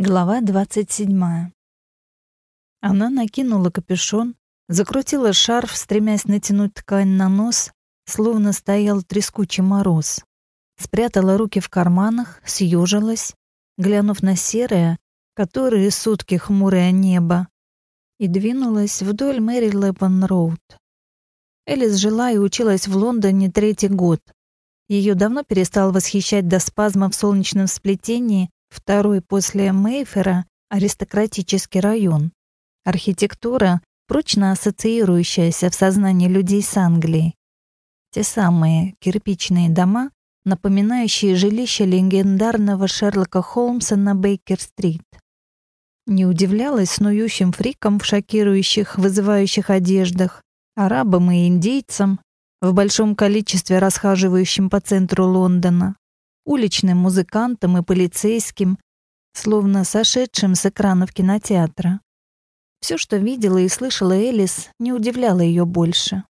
Глава двадцать седьмая. Она накинула капюшон, закрутила шарф, стремясь натянуть ткань на нос, словно стоял трескучий мороз. Спрятала руки в карманах, съежилась, глянув на серое, которое сутки хмурое небо, и двинулась вдоль Мэри Лэппен Роуд. Элис жила и училась в Лондоне третий год. Ее давно перестал восхищать до спазма в солнечном сплетении Второй после Мейфера — аристократический район. Архитектура, прочно ассоциирующаяся в сознании людей с Англией. Те самые кирпичные дома, напоминающие жилище легендарного Шерлока Холмса на Бейкер-стрит. Не удивлялась снующим фрикам в шокирующих, вызывающих одеждах, арабам и индейцам, в большом количестве расхаживающим по центру Лондона, уличным музыкантам и полицейским, словно сошедшим с экранов кинотеатра. Все, что видела и слышала Элис, не удивляло ее больше.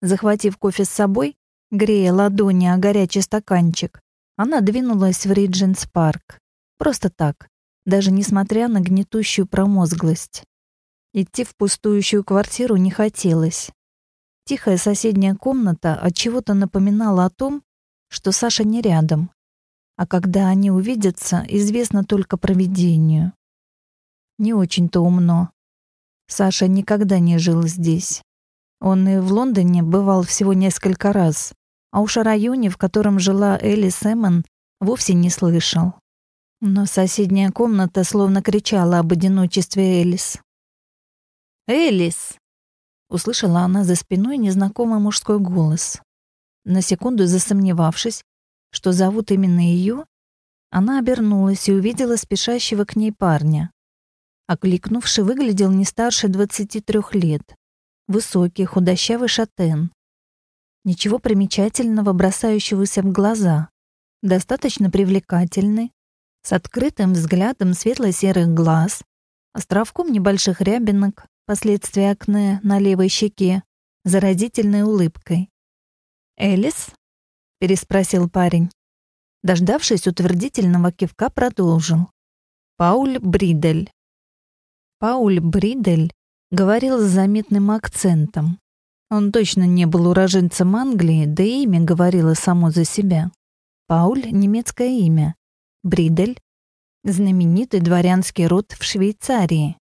Захватив кофе с собой, грея ладони о горячий стаканчик, она двинулась в Ридженс парк. Просто так, даже несмотря на гнетущую промозглость. Идти в пустующую квартиру не хотелось. Тихая соседняя комната от чего-то напоминала о том, что Саша не рядом, а когда они увидятся, известно только провидению. Не очень-то умно. Саша никогда не жил здесь. Он и в Лондоне бывал всего несколько раз, а уж о районе, в котором жила Элли Сэмон, вовсе не слышал. Но соседняя комната словно кричала об одиночестве Элис. «Элис!» — услышала она за спиной незнакомый мужской голос. На секунду засомневавшись, что зовут именно ее, она обернулась и увидела спешащего к ней парня. Окликнувший выглядел не старше 23 лет. Высокий, худощавый шатен. Ничего примечательного, бросающегося в глаза. Достаточно привлекательный, с открытым взглядом светло-серых глаз, островком небольших рябинок, последствия акне на левой щеке, заразительной улыбкой. «Элис?» — переспросил парень. Дождавшись утвердительного кивка, продолжил. «Пауль Бридель». Пауль Бридель говорил с заметным акцентом. Он точно не был уроженцем Англии, да и имя говорило само за себя. Пауль — немецкое имя. Бридель — знаменитый дворянский род в Швейцарии.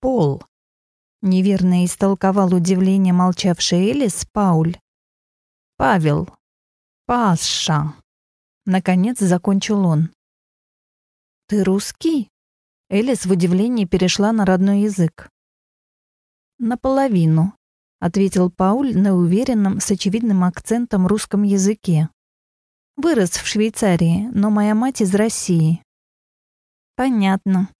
Пол. Неверно истолковал удивление молчавший Элис Пауль. Павел. Паша. Наконец закончил он. Ты русский? Элис в удивлении перешла на родной язык. Наполовину, ответил Пауль на уверенном, с очевидным акцентом русском языке. Вырос в Швейцарии, но моя мать из России. Понятно.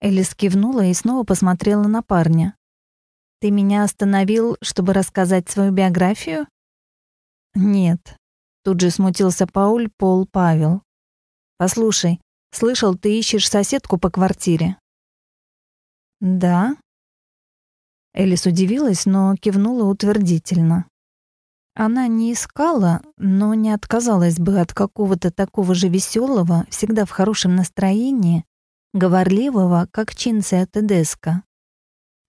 Элис кивнула и снова посмотрела на парня. Ты меня остановил, чтобы рассказать свою биографию? «Нет». Тут же смутился Пауль Пол Павел. «Послушай, слышал, ты ищешь соседку по квартире?» «Да». Элис удивилась, но кивнула утвердительно. Она не искала, но не отказалась бы от какого-то такого же веселого, всегда в хорошем настроении, говорливого, как Чинция Тедеско.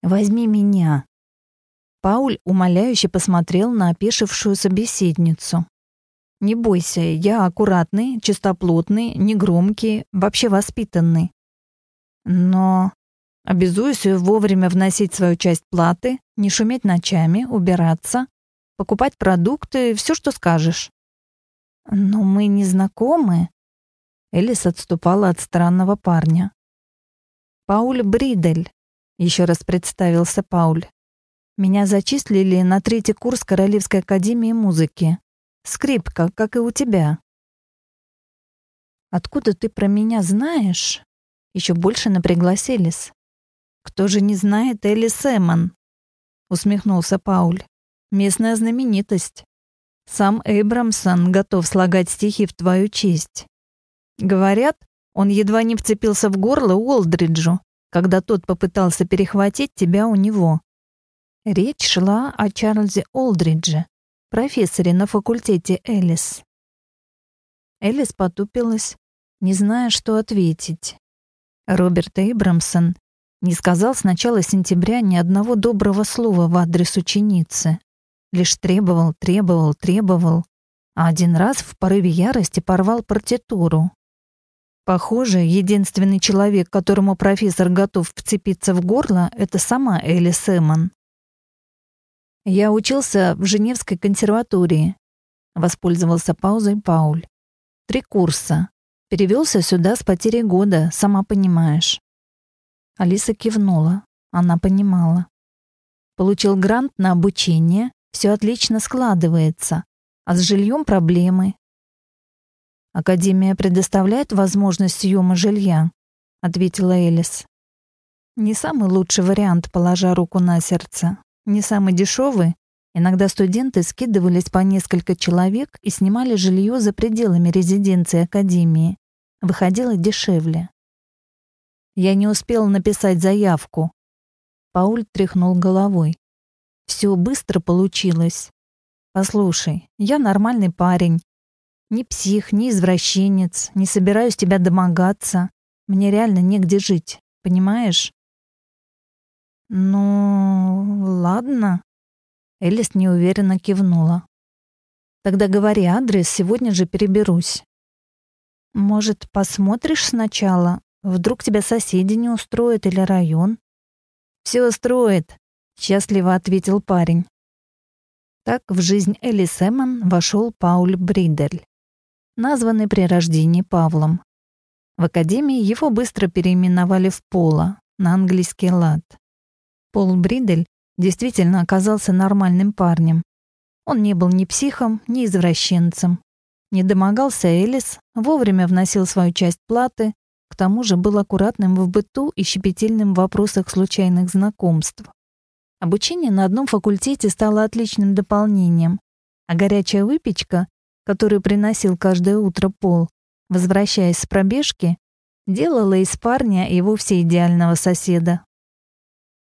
«Возьми меня», Пауль умоляюще посмотрел на опешившую собеседницу. «Не бойся, я аккуратный, чистоплотный, негромкий, вообще воспитанный. Но обязуюсь вовремя вносить свою часть платы, не шуметь ночами, убираться, покупать продукты, все, что скажешь». «Но мы не знакомы», — Элис отступала от странного парня. «Пауль Бридель», — еще раз представился Пауль. Меня зачислили на третий курс Королевской академии музыки. Скрипка, как и у тебя. Откуда ты про меня знаешь? Еще больше напряглась Элис. Кто же не знает Элли Сэмон? Усмехнулся Пауль. Местная знаменитость. Сам Эйбрамсон готов слагать стихи в твою честь. Говорят, он едва не вцепился в горло Уолдриджу, когда тот попытался перехватить тебя у него. Речь шла о Чарльзе Олдридже, профессоре на факультете Элис. Элис потупилась, не зная, что ответить. Роберт Эйбрамсон не сказал с начала сентября ни одного доброго слова в адрес ученицы. Лишь требовал, требовал, требовал, а один раз в порыве ярости порвал партитуру. Похоже, единственный человек, которому профессор готов вцепиться в горло, это сама Элли Сэмон. Я учился в Женевской консерватории. Воспользовался паузой Пауль. Три курса. Перевелся сюда с потери года, сама понимаешь. Алиса кивнула. Она понимала. Получил грант на обучение, все отлично складывается. А с жильем проблемы. Академия предоставляет возможность съема жилья, ответила Элис. Не самый лучший вариант, положа руку на сердце. Не самый дешевый. Иногда студенты скидывались по несколько человек и снимали жилье за пределами резиденции Академии. Выходило дешевле. Я не успел написать заявку. Пауль тряхнул головой. Все быстро получилось. Послушай, я нормальный парень. Ни псих, ни извращенец, не собираюсь тебя домогаться. Мне реально негде жить, понимаешь? Ну, ладно. Элис неуверенно кивнула. Тогда говори адрес, сегодня же переберусь. Может, посмотришь сначала? Вдруг тебя соседи не устроят или район? Все устроит, счастливо ответил парень. Так в жизнь Элли Сэмон вошел Пауль Бридель, названный при рождении Павлом. В академии его быстро переименовали в Пола, на английский лад. Пол Бридель действительно оказался нормальным парнем. Он не был ни психом, ни извращенцем. Не домогался Элис, вовремя вносил свою часть платы, к тому же был аккуратным в быту и щепетильным в вопросах случайных знакомств. Обучение на одном факультете стало отличным дополнением, а горячая выпечка, которую приносил каждое утро Пол, возвращаясь с пробежки, делала из парня и вовсе идеального соседа.